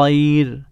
خير